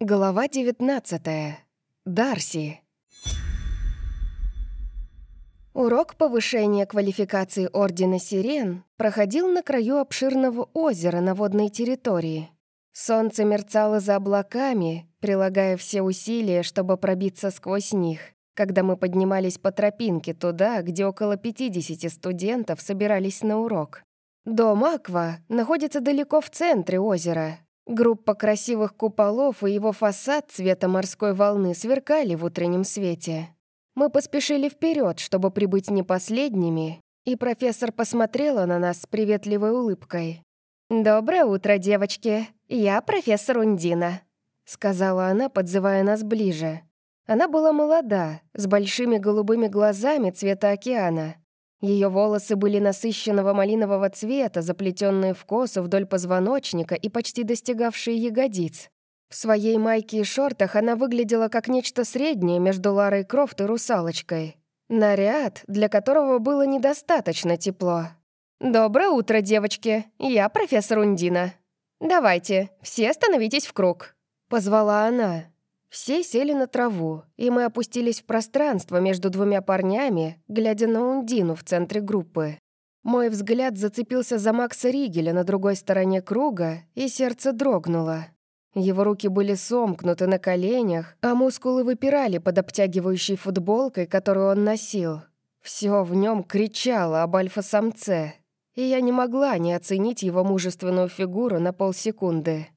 Глава 19. Дарси. Урок повышения квалификации Ордена Сирен проходил на краю обширного озера на водной территории. Солнце мерцало за облаками, прилагая все усилия, чтобы пробиться сквозь них, когда мы поднимались по тропинке туда, где около 50 студентов собирались на урок. Дом Аква находится далеко в центре озера, Группа красивых куполов и его фасад цвета морской волны сверкали в утреннем свете. Мы поспешили вперед, чтобы прибыть не последними, и профессор посмотрела на нас с приветливой улыбкой. «Доброе утро, девочки. Я профессор Ундина», — сказала она, подзывая нас ближе. Она была молода, с большими голубыми глазами цвета океана, ее волосы были насыщенного малинового цвета, заплетенные в косу вдоль позвоночника и почти достигавшие ягодиц. В своей майке и шортах она выглядела как нечто среднее между Ларой Крофт и русалочкой. Наряд, для которого было недостаточно тепло. «Доброе утро, девочки. Я профессор Ундина. Давайте, все становитесь в круг», — позвала она. Все сели на траву, и мы опустились в пространство между двумя парнями, глядя на Ундину в центре группы. Мой взгляд зацепился за Макса Ригеля на другой стороне круга, и сердце дрогнуло. Его руки были сомкнуты на коленях, а мускулы выпирали под обтягивающей футболкой, которую он носил. Все в нем кричало об альфа-самце, и я не могла не оценить его мужественную фигуру на полсекунды.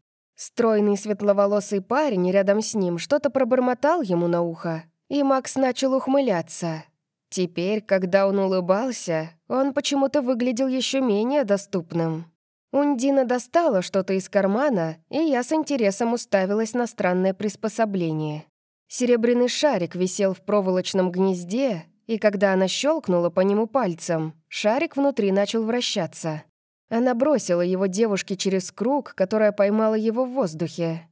Стройный светловолосый парень рядом с ним что-то пробормотал ему на ухо, и Макс начал ухмыляться. Теперь, когда он улыбался, он почему-то выглядел еще менее доступным. Ундина достала что-то из кармана, и я с интересом уставилась на странное приспособление. Серебряный шарик висел в проволочном гнезде, и когда она щелкнула по нему пальцем, шарик внутри начал вращаться. Она бросила его девушке через круг, которая поймала его в воздухе.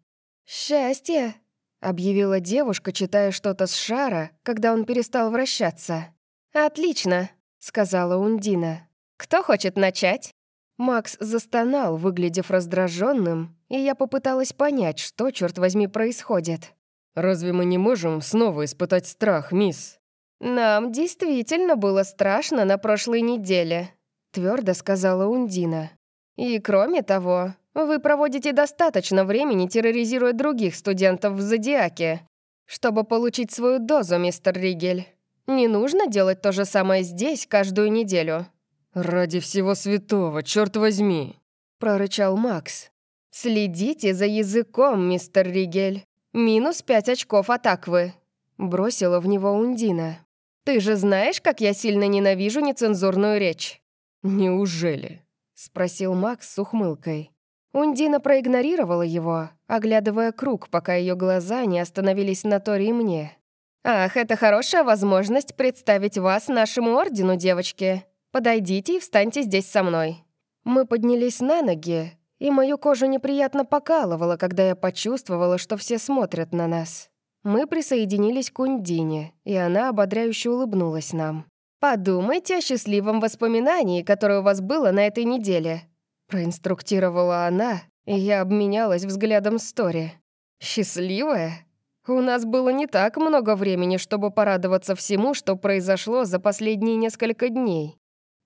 «Счастье!» — объявила девушка, читая что-то с шара, когда он перестал вращаться. «Отлично!» — сказала Ундина. «Кто хочет начать?» Макс застонал, выглядев раздраженным, и я попыталась понять, что, черт возьми, происходит. «Разве мы не можем снова испытать страх, мисс?» «Нам действительно было страшно на прошлой неделе», твердо сказала Ундина. «И кроме того, вы проводите достаточно времени, терроризируя других студентов в Зодиаке, чтобы получить свою дозу, мистер Ригель. Не нужно делать то же самое здесь каждую неделю». «Ради всего святого, черт возьми!» — прорычал Макс. «Следите за языком, мистер Ригель. Минус пять очков от Аквы», — бросила в него Ундина. «Ты же знаешь, как я сильно ненавижу нецензурную речь?» «Неужели?» — спросил Макс с ухмылкой. Ундина проигнорировала его, оглядывая круг, пока ее глаза не остановились на Торе и мне. «Ах, это хорошая возможность представить вас нашему ордену, девочки. Подойдите и встаньте здесь со мной». Мы поднялись на ноги, и мою кожу неприятно покалывало, когда я почувствовала, что все смотрят на нас. Мы присоединились к Ундине, и она ободряюще улыбнулась нам. «Подумайте о счастливом воспоминании, которое у вас было на этой неделе», проинструктировала она, и я обменялась взглядом с Тори. «Счастливая? У нас было не так много времени, чтобы порадоваться всему, что произошло за последние несколько дней».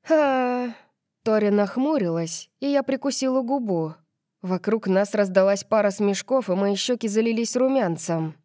«А...» Тори нахмурилась, и я прикусила губу. Вокруг нас раздалась пара смешков, и мои щеки залились румянцем.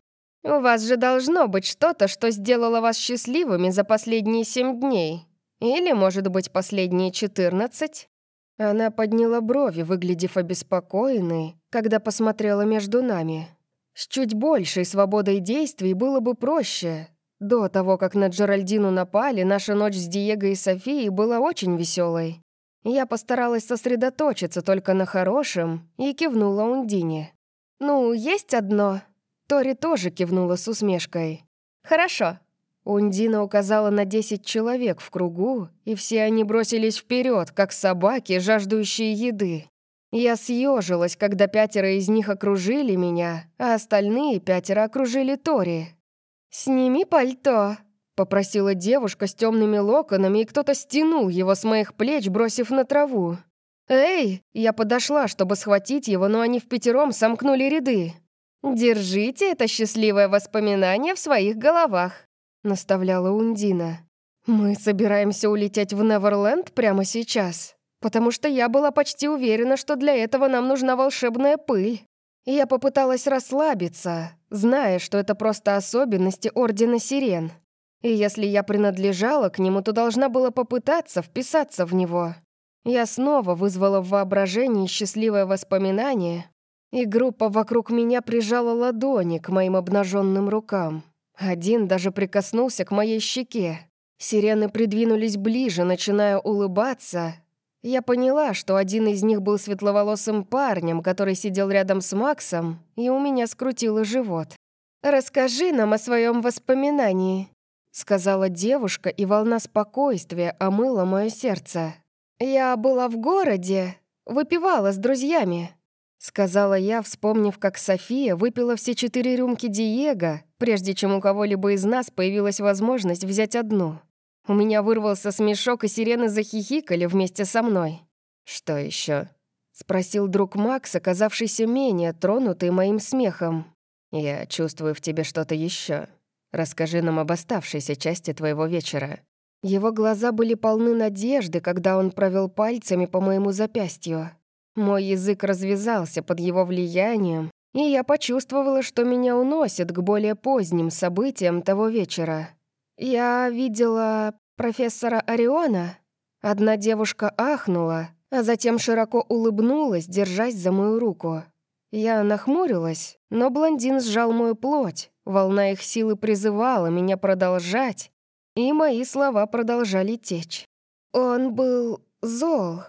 «У вас же должно быть что-то, что сделало вас счастливыми за последние семь дней. Или, может быть, последние четырнадцать?» Она подняла брови, выглядев обеспокоенной, когда посмотрела между нами. С чуть большей свободой действий было бы проще. До того, как на Джеральдину напали, наша ночь с Диего и Софией была очень веселой. Я постаралась сосредоточиться только на хорошем и кивнула Ундине. «Ну, есть одно», Тори тоже кивнула с усмешкой. «Хорошо». Ундина указала на десять человек в кругу, и все они бросились вперед, как собаки, жаждущие еды. Я съежилась, когда пятеро из них окружили меня, а остальные пятеро окружили Тори. «Сними пальто», — попросила девушка с темными локонами, и кто-то стянул его с моих плеч, бросив на траву. «Эй!» — я подошла, чтобы схватить его, но они в пятером сомкнули ряды. «Держите это счастливое воспоминание в своих головах», — наставляла Ундина. «Мы собираемся улететь в Неверленд прямо сейчас, потому что я была почти уверена, что для этого нам нужна волшебная пыль. Я попыталась расслабиться, зная, что это просто особенности Ордена Сирен. И если я принадлежала к нему, то должна была попытаться вписаться в него. Я снова вызвала в воображении счастливое воспоминание, и группа вокруг меня прижала ладони к моим обнаженным рукам. Один даже прикоснулся к моей щеке. Сирены придвинулись ближе, начиная улыбаться. Я поняла, что один из них был светловолосым парнем, который сидел рядом с Максом, и у меня скрутило живот. «Расскажи нам о своем воспоминании», — сказала девушка, и волна спокойствия омыла мое сердце. «Я была в городе, выпивала с друзьями. Сказала я, вспомнив, как София выпила все четыре рюмки Диего, прежде чем у кого-либо из нас появилась возможность взять одну. У меня вырвался смешок, и сирены захихикали вместе со мной. «Что еще? спросил друг Макс, оказавшийся менее тронутый моим смехом. «Я чувствую в тебе что-то еще. Расскажи нам об оставшейся части твоего вечера». Его глаза были полны надежды, когда он провел пальцами по моему запястью. Мой язык развязался под его влиянием, и я почувствовала, что меня уносит к более поздним событиям того вечера. Я видела профессора Ориона. Одна девушка ахнула, а затем широко улыбнулась, держась за мою руку. Я нахмурилась, но блондин сжал мою плоть. Волна их силы призывала меня продолжать, и мои слова продолжали течь. Он был зол.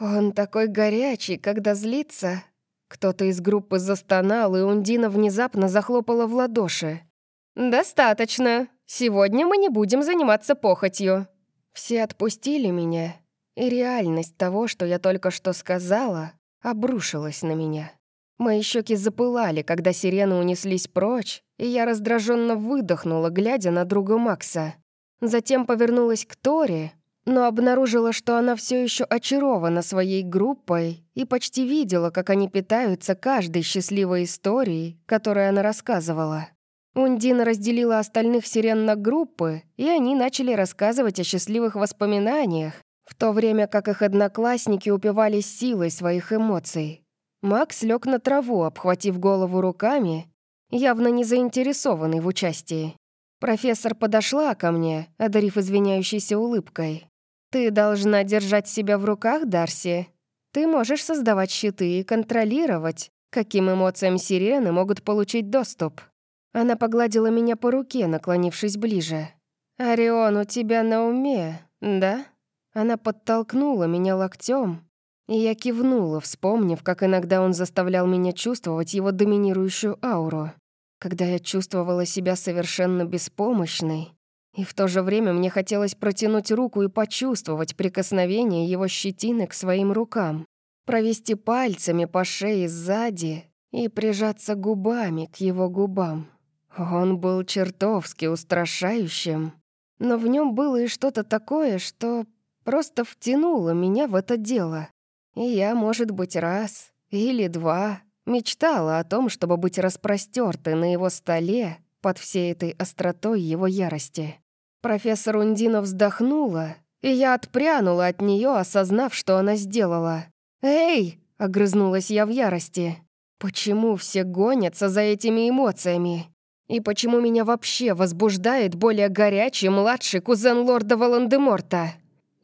Он такой горячий, когда злится. Кто-то из группы застонал, и Ундина внезапно захлопала в ладоши. «Достаточно. Сегодня мы не будем заниматься похотью». Все отпустили меня, и реальность того, что я только что сказала, обрушилась на меня. Мои щеки запылали, когда сирены унеслись прочь, и я раздраженно выдохнула, глядя на друга Макса. Затем повернулась к Торе, но обнаружила, что она все еще очарована своей группой и почти видела, как они питаются каждой счастливой историей, которую она рассказывала. Ундина разделила остальных сирен на группы, и они начали рассказывать о счастливых воспоминаниях, в то время как их одноклассники упивались силой своих эмоций. Макс лег на траву, обхватив голову руками, явно не заинтересованный в участии. Профессор подошла ко мне, одарив извиняющейся улыбкой. «Ты должна держать себя в руках, Дарси. Ты можешь создавать щиты и контролировать, каким эмоциям сирены могут получить доступ». Она погладила меня по руке, наклонившись ближе. «Орион, у тебя на уме, да?» Она подтолкнула меня локтем, и я кивнула, вспомнив, как иногда он заставлял меня чувствовать его доминирующую ауру. Когда я чувствовала себя совершенно беспомощной, и в то же время мне хотелось протянуть руку и почувствовать прикосновение его щетины к своим рукам, провести пальцами по шее сзади и прижаться губами к его губам. Он был чертовски устрашающим, но в нем было и что-то такое, что просто втянуло меня в это дело. И я, может быть, раз или два мечтала о том, чтобы быть распростертой на его столе под всей этой остротой его ярости. Профессор Ундина вздохнула, и я отпрянула от нее, осознав, что она сделала. «Эй!» — огрызнулась я в ярости. «Почему все гонятся за этими эмоциями? И почему меня вообще возбуждает более горячий младший кузен лорда Волан-де-Морта?»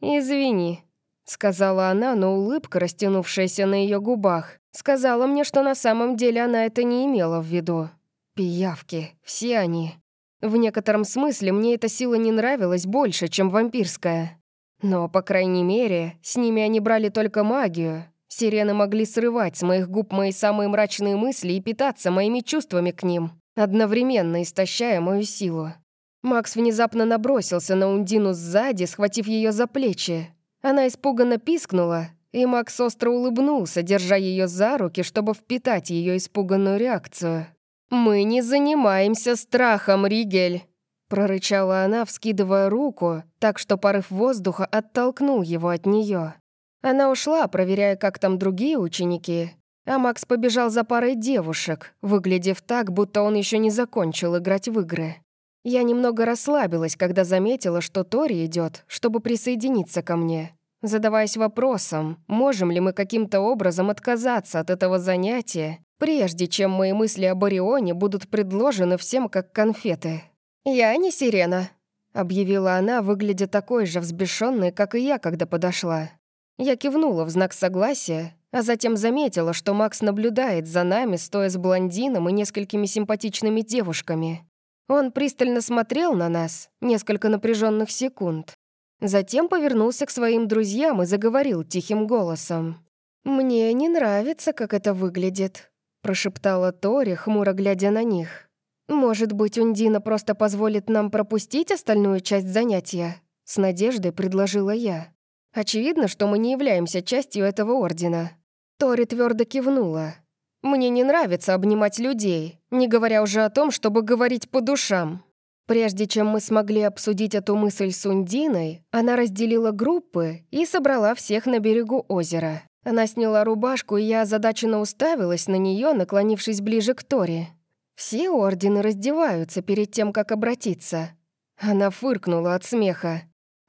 «Извини», — сказала она, но улыбка, растянувшаяся на ее губах, сказала мне, что на самом деле она это не имела в виду. Пиявки, все они. В некотором смысле мне эта сила не нравилась больше, чем вампирская. Но, по крайней мере, с ними они брали только магию. Сирены могли срывать с моих губ мои самые мрачные мысли и питаться моими чувствами к ним, одновременно истощая мою силу. Макс внезапно набросился на Ундину сзади, схватив ее за плечи. Она испуганно пискнула, и Макс остро улыбнулся, держа ее за руки, чтобы впитать ее испуганную реакцию. «Мы не занимаемся страхом, Ригель!» Прорычала она, вскидывая руку, так что порыв воздуха оттолкнул его от нее. Она ушла, проверяя, как там другие ученики, а Макс побежал за парой девушек, выглядев так, будто он еще не закончил играть в игры. Я немного расслабилась, когда заметила, что Тори идет, чтобы присоединиться ко мне, задаваясь вопросом, можем ли мы каким-то образом отказаться от этого занятия, прежде чем мои мысли об Орионе будут предложены всем как конфеты. «Я не сирена», — объявила она, выглядя такой же взбешенной, как и я, когда подошла. Я кивнула в знак согласия, а затем заметила, что Макс наблюдает за нами, стоя с блондином и несколькими симпатичными девушками. Он пристально смотрел на нас несколько напряженных секунд. Затем повернулся к своим друзьям и заговорил тихим голосом. «Мне не нравится, как это выглядит», — прошептала Тори, хмуро глядя на них. «Может быть, Ундина просто позволит нам пропустить остальную часть занятия?» С надеждой предложила я. «Очевидно, что мы не являемся частью этого ордена». Тори твердо кивнула. «Мне не нравится обнимать людей, не говоря уже о том, чтобы говорить по душам». Прежде чем мы смогли обсудить эту мысль с Ундиной, она разделила группы и собрала всех на берегу озера. Она сняла рубашку, и я озадаченно уставилась на нее, наклонившись ближе к Тори. Все ордены раздеваются перед тем, как обратиться. Она фыркнула от смеха.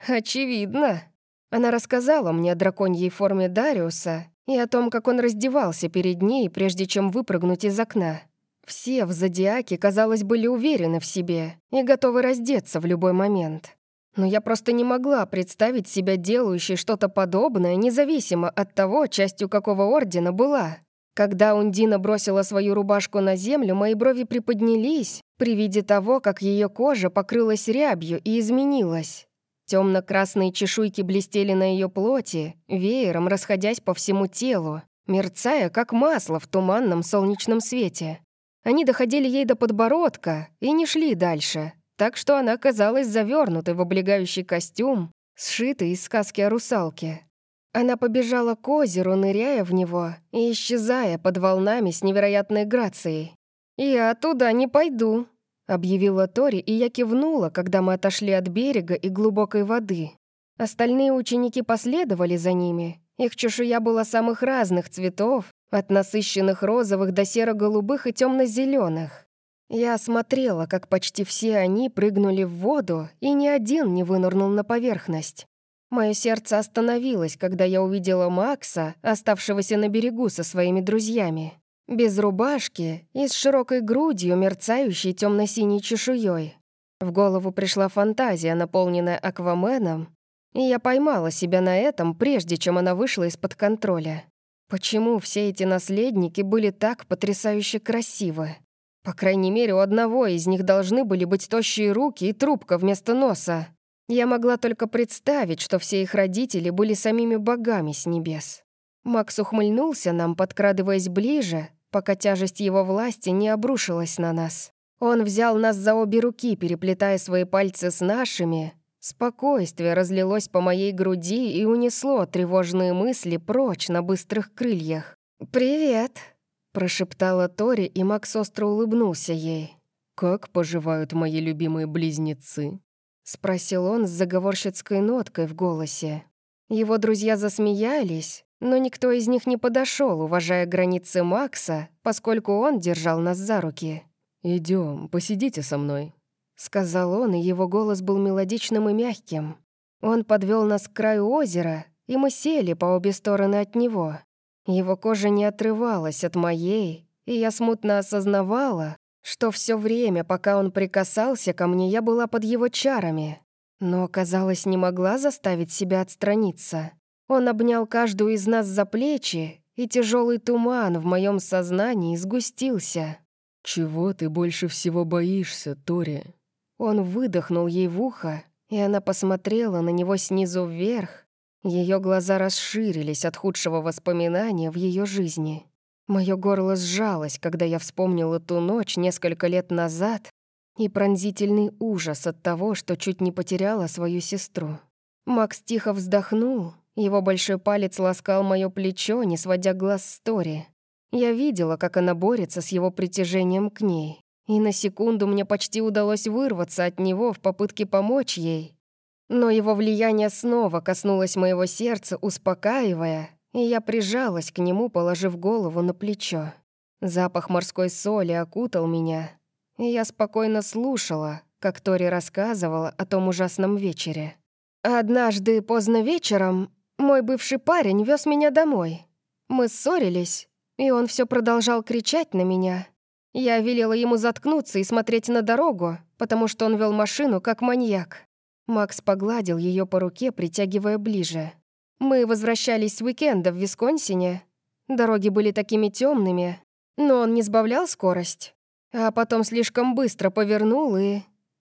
«Очевидно». Она рассказала мне о драконьей форме Дариуса и о том, как он раздевался перед ней, прежде чем выпрыгнуть из окна. Все в Зодиаке, казалось, были уверены в себе и готовы раздеться в любой момент. Но я просто не могла представить себя делающей что-то подобное, независимо от того, частью какого ордена была. Когда Ундина бросила свою рубашку на землю, мои брови приподнялись при виде того, как ее кожа покрылась рябью и изменилась. Темно-красные чешуйки блестели на ее плоти, веером расходясь по всему телу, мерцая, как масло в туманном солнечном свете. Они доходили ей до подбородка и не шли дальше, так что она казалась завернутой в облегающий костюм, сшитый из сказки о русалке. Она побежала к озеру, ныряя в него и исчезая под волнами с невероятной грацией. «Я туда не пойду», — объявила Тори, и я кивнула, когда мы отошли от берега и глубокой воды. Остальные ученики последовали за ними. Их чешуя была самых разных цветов, от насыщенных розовых до серо-голубых и темно-зеленых. Я смотрела, как почти все они прыгнули в воду, и ни один не вынырнул на поверхность. Мое сердце остановилось, когда я увидела Макса, оставшегося на берегу со своими друзьями. Без рубашки и с широкой грудью, мерцающей темно-синей чешуей. В голову пришла фантазия, наполненная акваменом, и я поймала себя на этом, прежде чем она вышла из-под контроля. Почему все эти наследники были так потрясающе красивы? По крайней мере, у одного из них должны были быть тощие руки и трубка вместо носа. Я могла только представить, что все их родители были самими богами с небес. Макс ухмыльнулся нам, подкрадываясь ближе, пока тяжесть его власти не обрушилась на нас. Он взял нас за обе руки, переплетая свои пальцы с нашими. Спокойствие разлилось по моей груди и унесло тревожные мысли прочь на быстрых крыльях. «Привет», — прошептала Тори, и Макс остро улыбнулся ей. «Как поживают мои любимые близнецы?» — спросил он с заговорщицкой ноткой в голосе. Его друзья засмеялись, но никто из них не подошел, уважая границы Макса, поскольку он держал нас за руки. Идем, посидите со мной», — сказал он, и его голос был мелодичным и мягким. Он подвел нас к краю озера, и мы сели по обе стороны от него. Его кожа не отрывалась от моей, и я смутно осознавала, что все время, пока он прикасался ко мне, я была под его чарами, но, казалось, не могла заставить себя отстраниться. Он обнял каждую из нас за плечи, и тяжелый туман в моем сознании сгустился. «Чего ты больше всего боишься, Тори?» Он выдохнул ей в ухо, и она посмотрела на него снизу вверх. Ее глаза расширились от худшего воспоминания в ее жизни. Мое горло сжалось, когда я вспомнила ту ночь несколько лет назад и пронзительный ужас от того, что чуть не потеряла свою сестру. Макс тихо вздохнул, его большой палец ласкал мое плечо, не сводя глаз с Тори. Я видела, как она борется с его притяжением к ней, и на секунду мне почти удалось вырваться от него в попытке помочь ей. Но его влияние снова коснулось моего сердца, успокаивая, и я прижалась к нему, положив голову на плечо. Запах морской соли окутал меня, и я спокойно слушала, как Тори рассказывала о том ужасном вечере. Однажды поздно вечером мой бывший парень вез меня домой. Мы ссорились, и он все продолжал кричать на меня. Я велела ему заткнуться и смотреть на дорогу, потому что он вел машину как маньяк. Макс погладил ее по руке, притягивая ближе. Мы возвращались с уикенда в Висконсине. Дороги были такими темными, но он не сбавлял скорость. А потом слишком быстро повернул, и...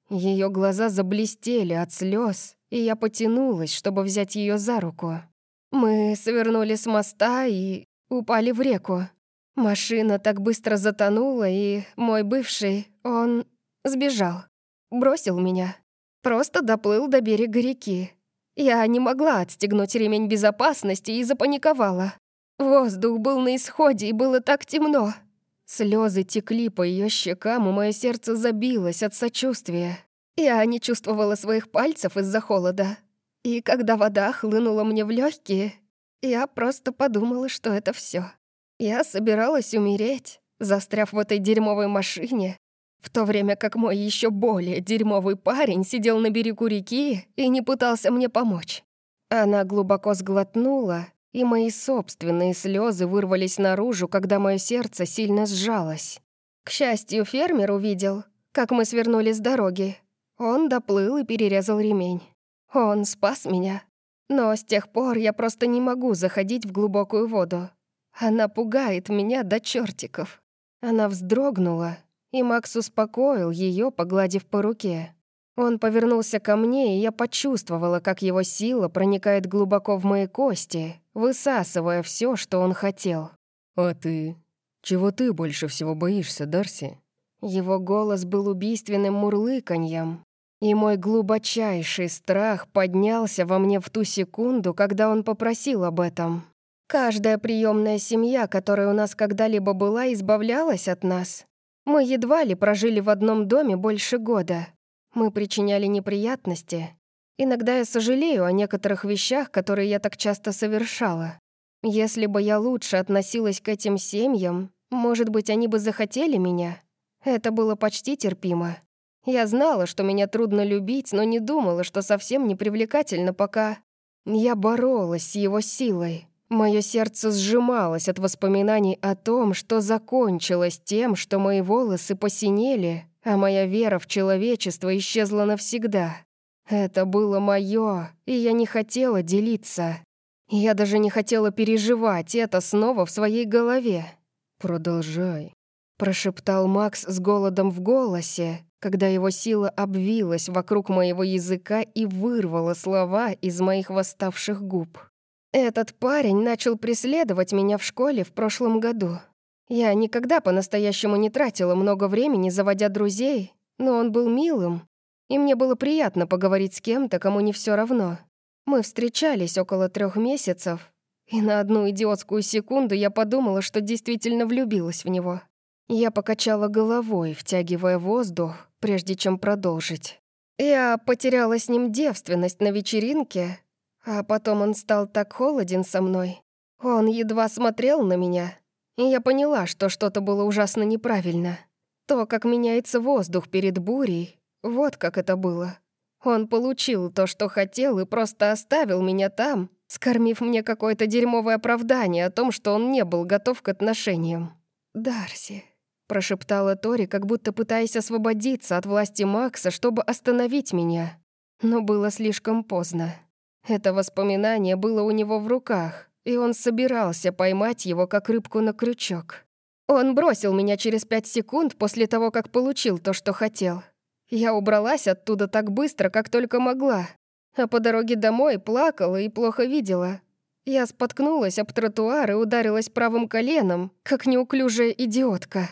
Ее глаза заблестели от слез, и я потянулась, чтобы взять ее за руку. Мы свернули с моста и упали в реку. Машина так быстро затонула, и мой бывший, он сбежал. Бросил меня. Просто доплыл до берега реки. Я не могла отстегнуть ремень безопасности и запаниковала. Воздух был на исходе, и было так темно. Слезы текли по ее щекам, и мое сердце забилось от сочувствия. Я не чувствовала своих пальцев из-за холода. И когда вода хлынула мне в легкие, я просто подумала, что это все. Я собиралась умереть, застряв в этой дерьмовой машине, в то время как мой еще более дерьмовый парень сидел на берегу реки и не пытался мне помочь. Она глубоко сглотнула, и мои собственные слезы вырвались наружу, когда мое сердце сильно сжалось. К счастью, фермер увидел, как мы свернули с дороги. Он доплыл и перерезал ремень. Он спас меня. Но с тех пор я просто не могу заходить в глубокую воду. Она пугает меня до чертиков. Она вздрогнула, и Макс успокоил ее, погладив по руке. Он повернулся ко мне, и я почувствовала, как его сила проникает глубоко в мои кости, высасывая все, что он хотел. «А ты? Чего ты больше всего боишься, Дарси?» Его голос был убийственным мурлыканьем, и мой глубочайший страх поднялся во мне в ту секунду, когда он попросил об этом. Каждая приемная семья, которая у нас когда-либо была, избавлялась от нас. Мы едва ли прожили в одном доме больше года. Мы причиняли неприятности. Иногда я сожалею о некоторых вещах, которые я так часто совершала. Если бы я лучше относилась к этим семьям, может быть, они бы захотели меня. Это было почти терпимо. Я знала, что меня трудно любить, но не думала, что совсем не привлекательно, пока... Я боролась с его силой. Мое сердце сжималось от воспоминаний о том, что закончилось тем, что мои волосы посинели, а моя вера в человечество исчезла навсегда. Это было мое, и я не хотела делиться. Я даже не хотела переживать это снова в своей голове. «Продолжай», — прошептал Макс с голодом в голосе, когда его сила обвилась вокруг моего языка и вырвала слова из моих восставших губ. Этот парень начал преследовать меня в школе в прошлом году. Я никогда по-настоящему не тратила много времени, заводя друзей, но он был милым, и мне было приятно поговорить с кем-то, кому не все равно. Мы встречались около трех месяцев, и на одну идиотскую секунду я подумала, что действительно влюбилась в него. Я покачала головой, втягивая воздух, прежде чем продолжить. Я потеряла с ним девственность на вечеринке, а потом он стал так холоден со мной. Он едва смотрел на меня, и я поняла, что что-то было ужасно неправильно. То, как меняется воздух перед бурей, вот как это было. Он получил то, что хотел, и просто оставил меня там, скормив мне какое-то дерьмовое оправдание о том, что он не был готов к отношениям. «Дарси», — прошептала Тори, как будто пытаясь освободиться от власти Макса, чтобы остановить меня. Но было слишком поздно. Это воспоминание было у него в руках, и он собирался поймать его, как рыбку на крючок. Он бросил меня через пять секунд после того, как получил то, что хотел. Я убралась оттуда так быстро, как только могла, а по дороге домой плакала и плохо видела. Я споткнулась об тротуар и ударилась правым коленом, как неуклюжая идиотка.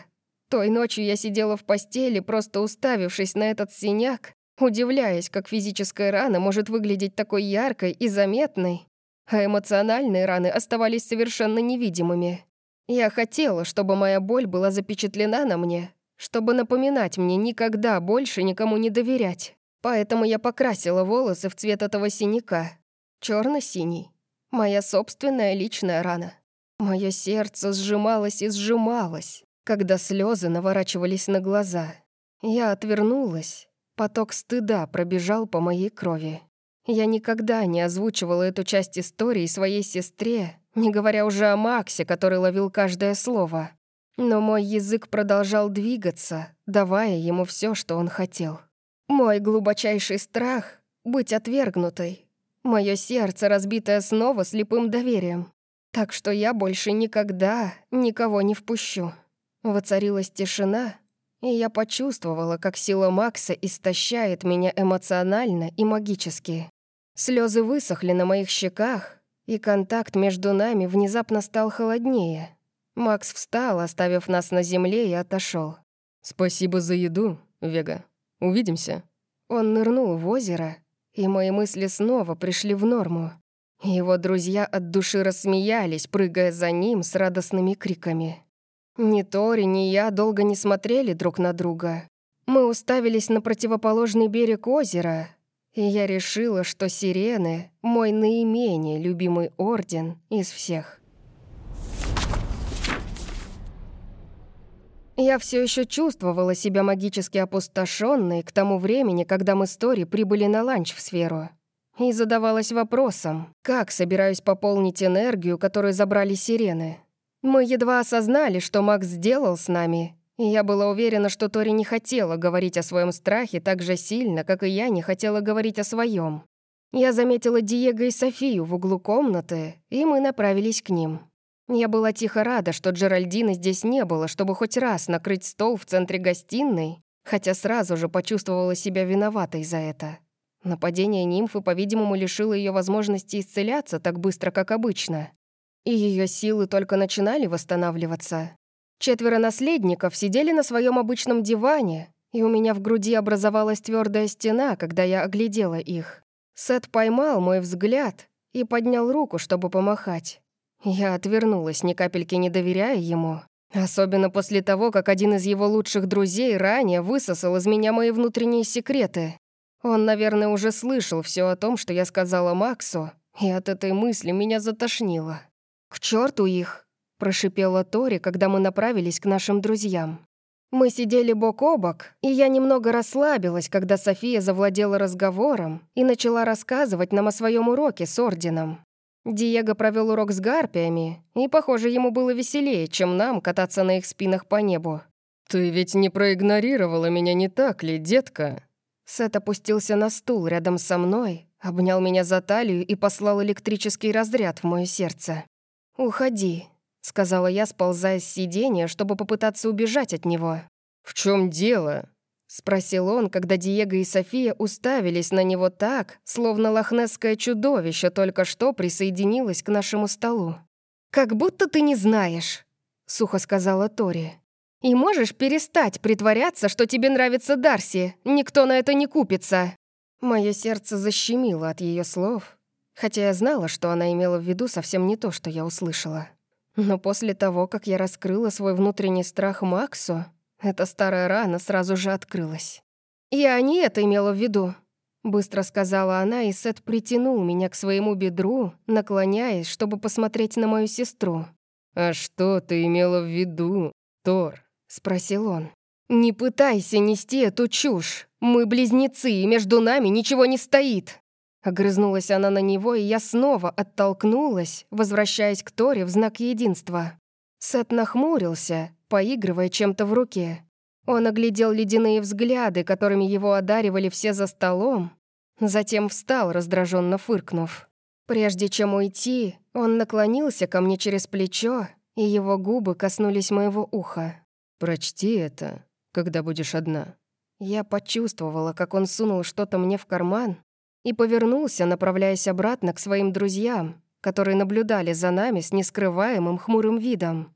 Той ночью я сидела в постели, просто уставившись на этот синяк, удивляясь, как физическая рана может выглядеть такой яркой и заметной, а эмоциональные раны оставались совершенно невидимыми. Я хотела, чтобы моя боль была запечатлена на мне, чтобы напоминать мне никогда больше никому не доверять. Поэтому я покрасила волосы в цвет этого синяка. черно синий Моя собственная личная рана. Мое сердце сжималось и сжималось, когда слезы наворачивались на глаза. Я отвернулась. Поток стыда пробежал по моей крови. Я никогда не озвучивала эту часть истории своей сестре, не говоря уже о Максе, который ловил каждое слово. Но мой язык продолжал двигаться, давая ему все, что он хотел. Мой глубочайший страх — быть отвергнутой. Мое сердце, разбитое снова слепым доверием. Так что я больше никогда никого не впущу. Воцарилась тишина, и я почувствовала, как сила Макса истощает меня эмоционально и магически. Слезы высохли на моих щеках, и контакт между нами внезапно стал холоднее. Макс встал, оставив нас на земле, и отошел. «Спасибо за еду, Вега. Увидимся». Он нырнул в озеро, и мои мысли снова пришли в норму. Его друзья от души рассмеялись, прыгая за ним с радостными криками. Ни Тори, ни я долго не смотрели друг на друга. Мы уставились на противоположный берег озера, и я решила, что сирены — мой наименее любимый орден из всех. Я все еще чувствовала себя магически опустошенной к тому времени, когда мы с Тори прибыли на ланч в сферу. И задавалась вопросом, как собираюсь пополнить энергию, которую забрали сирены. Мы едва осознали, что Макс сделал с нами, и я была уверена, что Тори не хотела говорить о своем страхе так же сильно, как и я не хотела говорить о своем. Я заметила Диего и Софию в углу комнаты, и мы направились к ним. Я была тихо рада, что Джеральдины здесь не было, чтобы хоть раз накрыть стол в центре гостиной, хотя сразу же почувствовала себя виноватой за это. Нападение нимфы, по-видимому, лишило ее возможности исцеляться так быстро, как обычно и ее силы только начинали восстанавливаться. Четверо наследников сидели на своем обычном диване, и у меня в груди образовалась твердая стена, когда я оглядела их. Сет поймал мой взгляд и поднял руку, чтобы помахать. Я отвернулась, ни капельки не доверяя ему. Особенно после того, как один из его лучших друзей ранее высосал из меня мои внутренние секреты. Он, наверное, уже слышал все о том, что я сказала Максу, и от этой мысли меня затошнило. «К черту их!» – прошипела Тори, когда мы направились к нашим друзьям. Мы сидели бок о бок, и я немного расслабилась, когда София завладела разговором и начала рассказывать нам о своем уроке с Орденом. Диего провел урок с гарпиями, и, похоже, ему было веселее, чем нам кататься на их спинах по небу. «Ты ведь не проигнорировала меня, не так ли, детка?» Сет опустился на стул рядом со мной, обнял меня за талию и послал электрический разряд в мое сердце. «Уходи», — сказала я, сползая с сиденья, чтобы попытаться убежать от него. «В чем дело?» — спросил он, когда Диего и София уставились на него так, словно лохнесское чудовище только что присоединилось к нашему столу. «Как будто ты не знаешь», — сухо сказала Тори. «И можешь перестать притворяться, что тебе нравится Дарси. Никто на это не купится». Мое сердце защемило от ее слов, хотя я знала, что она имела в виду совсем не то, что я услышала. Но после того, как я раскрыла свой внутренний страх Максу, эта старая рана сразу же открылась. «Я не это имела в виду», — быстро сказала она, и Сет притянул меня к своему бедру, наклоняясь, чтобы посмотреть на мою сестру. «А что ты имела в виду, Тор?» — спросил он. «Не пытайся нести эту чушь. Мы близнецы, и между нами ничего не стоит». Огрызнулась она на него, и я снова оттолкнулась, возвращаясь к Торе в знак единства. Сет нахмурился, поигрывая чем-то в руке. Он оглядел ледяные взгляды, которыми его одаривали все за столом, затем встал, раздраженно фыркнув. Прежде чем уйти, он наклонился ко мне через плечо, и его губы коснулись моего уха. «Прочти это, когда будешь одна». Я почувствовала, как он сунул что-то мне в карман, и повернулся, направляясь обратно к своим друзьям, которые наблюдали за нами с нескрываемым хмурым видом.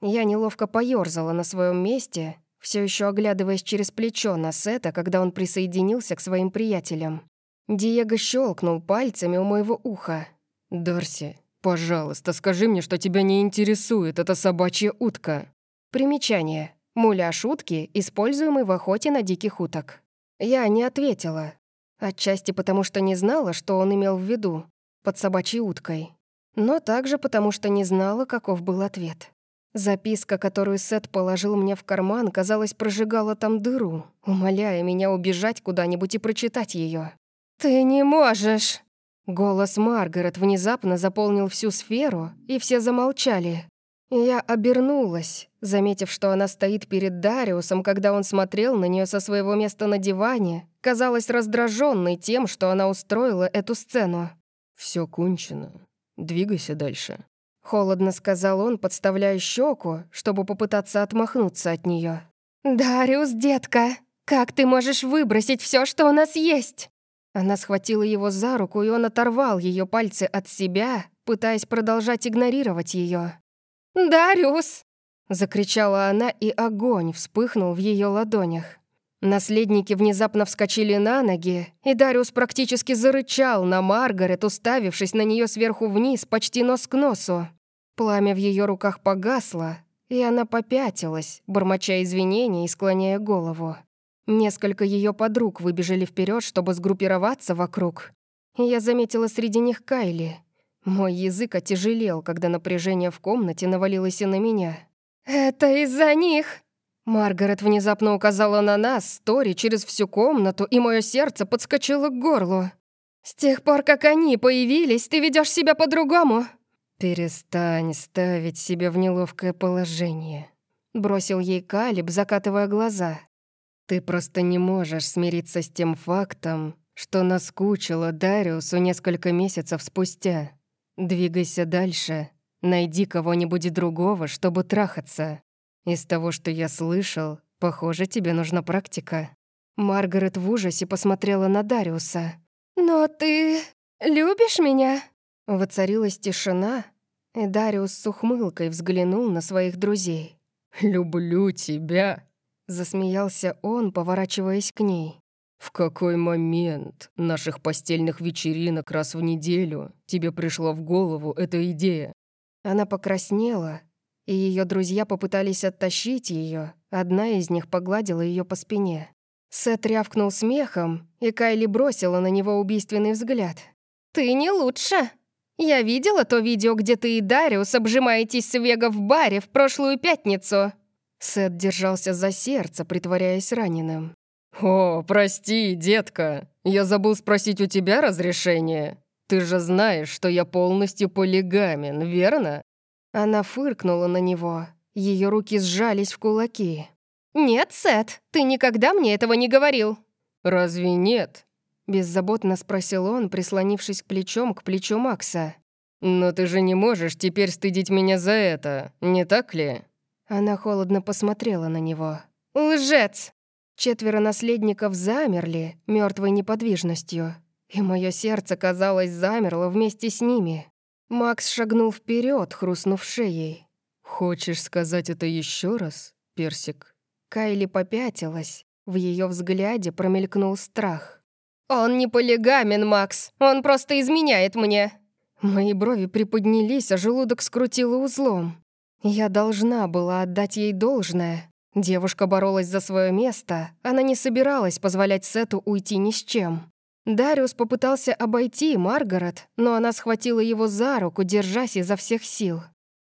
Я неловко поёрзала на своем месте, все еще оглядываясь через плечо на Сета, когда он присоединился к своим приятелям. Диего щелкнул пальцами у моего уха. «Дарси, пожалуйста, скажи мне, что тебя не интересует эта собачья утка». Примечание. Муляж утки, используемый в охоте на диких уток. Я не ответила, Отчасти потому, что не знала, что он имел в виду под собачьей уткой. но также потому, что не знала, каков был ответ. Записка, которую Сет положил мне в карман, казалось, прожигала там дыру, умоляя меня убежать куда-нибудь и прочитать ее. «Ты не можешь!» Голос Маргарет внезапно заполнил всю сферу, и все замолчали. Я обернулась, заметив, что она стоит перед Дариусом, когда он смотрел на нее со своего места на диване, казалась раздраженной тем, что она устроила эту сцену. Все кончено. Двигайся дальше», — холодно сказал он, подставляя щеку, чтобы попытаться отмахнуться от нее. «Дариус, детка, как ты можешь выбросить все, что у нас есть?» Она схватила его за руку, и он оторвал ее пальцы от себя, пытаясь продолжать игнорировать ее. «Дариус!» — закричала она, и огонь вспыхнул в ее ладонях. Наследники внезапно вскочили на ноги, и Дариус практически зарычал на Маргарет, уставившись на нее сверху вниз, почти нос к носу. Пламя в ее руках погасло, и она попятилась, бормоча извинения и склоняя голову. Несколько ее подруг выбежали вперед, чтобы сгруппироваться вокруг. Я заметила среди них Кайли. Мой язык отяжелел, когда напряжение в комнате навалилось и на меня. «Это из-за них!» Маргарет внезапно указала на нас, Тори, через всю комнату, и мое сердце подскочило к горлу. «С тех пор, как они появились, ты ведешь себя по-другому!» «Перестань ставить себя в неловкое положение», — бросил ей Калиб, закатывая глаза. «Ты просто не можешь смириться с тем фактом, что наскучило Дариусу несколько месяцев спустя. Двигайся дальше, найди кого-нибудь другого, чтобы трахаться». Из того, что я слышал, похоже, тебе нужна практика». Маргарет в ужасе посмотрела на Дариуса. «Но ты любишь меня?» Воцарилась тишина, и Дариус с ухмылкой взглянул на своих друзей. «Люблю тебя», — засмеялся он, поворачиваясь к ней. «В какой момент наших постельных вечеринок раз в неделю тебе пришла в голову эта идея?» Она покраснела, и ее друзья попытались оттащить ее. Одна из них погладила ее по спине. Сет рявкнул смехом, и Кайли бросила на него убийственный взгляд. «Ты не лучше. Я видела то видео, где ты и Дариус обжимаетесь с Вега в баре в прошлую пятницу». Сет держался за сердце, притворяясь раненым. «О, прости, детка, я забыл спросить у тебя разрешение. Ты же знаешь, что я полностью полигамен, верно?» Она фыркнула на него. Ее руки сжались в кулаки. «Нет, Сет, ты никогда мне этого не говорил». «Разве нет?» Беззаботно спросил он, прислонившись плечом к плечу Макса. «Но ты же не можешь теперь стыдить меня за это, не так ли?» Она холодно посмотрела на него. «Лжец!» Четверо наследников замерли мертвой неподвижностью, и мое сердце, казалось, замерло вместе с ними. Макс шагнул вперед, хрустнув шеей. «Хочешь сказать это еще раз, Персик?» Кайли попятилась. В ее взгляде промелькнул страх. «Он не полигамен, Макс. Он просто изменяет мне». Мои брови приподнялись, а желудок скрутило узлом. Я должна была отдать ей должное. Девушка боролась за свое место. Она не собиралась позволять Сету уйти ни с чем. Дариус попытался обойти Маргарет, но она схватила его за руку, держась изо всех сил.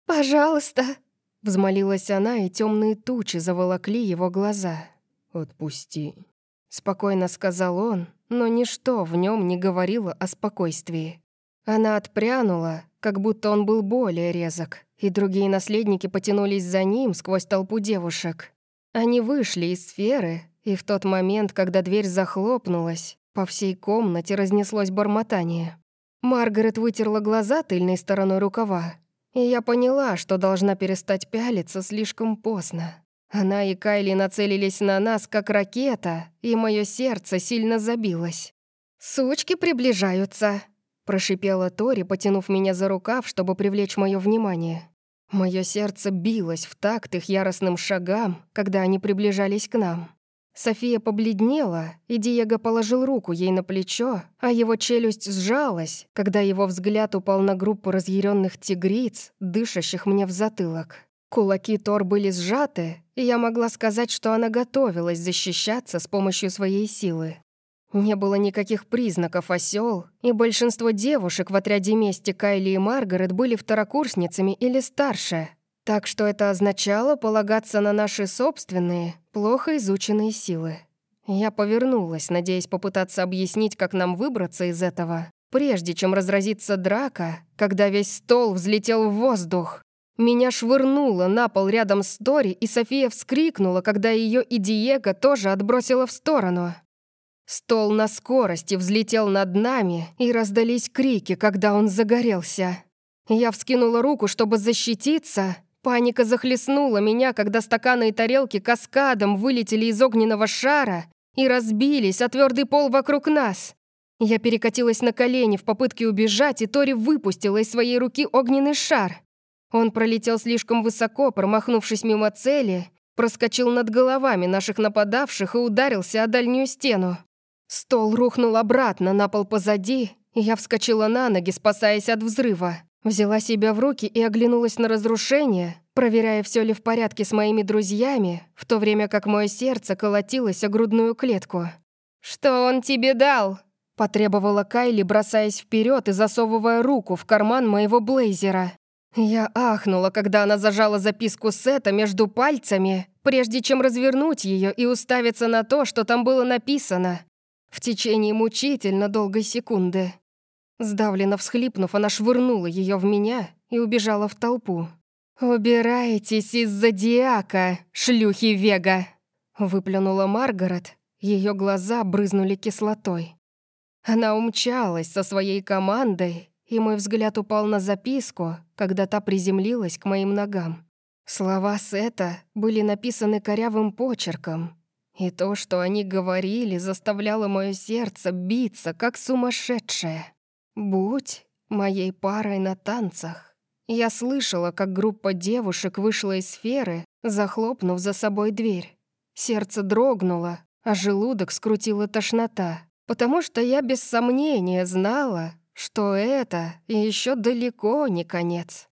«Пожалуйста!» — взмолилась она, и темные тучи заволокли его глаза. «Отпусти», — спокойно сказал он, но ничто в нем не говорило о спокойствии. Она отпрянула, как будто он был более резок, и другие наследники потянулись за ним сквозь толпу девушек. Они вышли из сферы, и в тот момент, когда дверь захлопнулась, по всей комнате разнеслось бормотание. Маргарет вытерла глаза тыльной стороной рукава, и я поняла, что должна перестать пялиться слишком поздно. Она и Кайли нацелились на нас, как ракета, и мое сердце сильно забилось. «Сучки приближаются», — прошипела Тори, потянув меня за рукав, чтобы привлечь мое внимание. Мое сердце билось в такт их яростным шагам, когда они приближались к нам. София побледнела, и Диего положил руку ей на плечо, а его челюсть сжалась, когда его взгляд упал на группу разъяренных тигриц, дышащих мне в затылок. Кулаки Тор были сжаты, и я могла сказать, что она готовилась защищаться с помощью своей силы. Не было никаких признаков осел, и большинство девушек в отряде мести Кайли и Маргарет были второкурсницами или старше. Так что это означало полагаться на наши собственные, плохо изученные силы. Я повернулась, надеясь попытаться объяснить, как нам выбраться из этого, прежде чем разразится драка, когда весь стол взлетел в воздух. Меня швырнуло на пол рядом с Тори, и София вскрикнула, когда ее и Диего тоже отбросила в сторону. Стол на скорости взлетел над нами, и раздались крики, когда он загорелся. Я вскинула руку, чтобы защититься. Паника захлестнула меня, когда стаканы и тарелки каскадом вылетели из огненного шара и разбились о твердый пол вокруг нас. Я перекатилась на колени в попытке убежать, и Тори выпустила из своей руки огненный шар. Он пролетел слишком высоко, промахнувшись мимо цели, проскочил над головами наших нападавших и ударился о дальнюю стену. Стол рухнул обратно на пол позади, и я вскочила на ноги, спасаясь от взрыва. Взяла себя в руки и оглянулась на разрушение, проверяя, все ли в порядке с моими друзьями, в то время как мое сердце колотилось о грудную клетку. «Что он тебе дал?» – потребовала Кайли, бросаясь вперед и засовывая руку в карман моего блейзера. Я ахнула, когда она зажала записку Сета между пальцами, прежде чем развернуть ее и уставиться на то, что там было написано в течение мучительно долгой секунды. Сдавленно всхлипнув, она швырнула ее в меня и убежала в толпу. «Убирайтесь из зодиака, шлюхи Вега!» Выплюнула Маргарет, ее глаза брызнули кислотой. Она умчалась со своей командой, и мой взгляд упал на записку, когда та приземлилась к моим ногам. Слова Сета были написаны корявым почерком, и то, что они говорили, заставляло мое сердце биться, как сумасшедшее. «Будь моей парой на танцах». Я слышала, как группа девушек вышла из сферы, захлопнув за собой дверь. Сердце дрогнуло, а желудок скрутила тошнота, потому что я без сомнения знала, что это еще далеко не конец.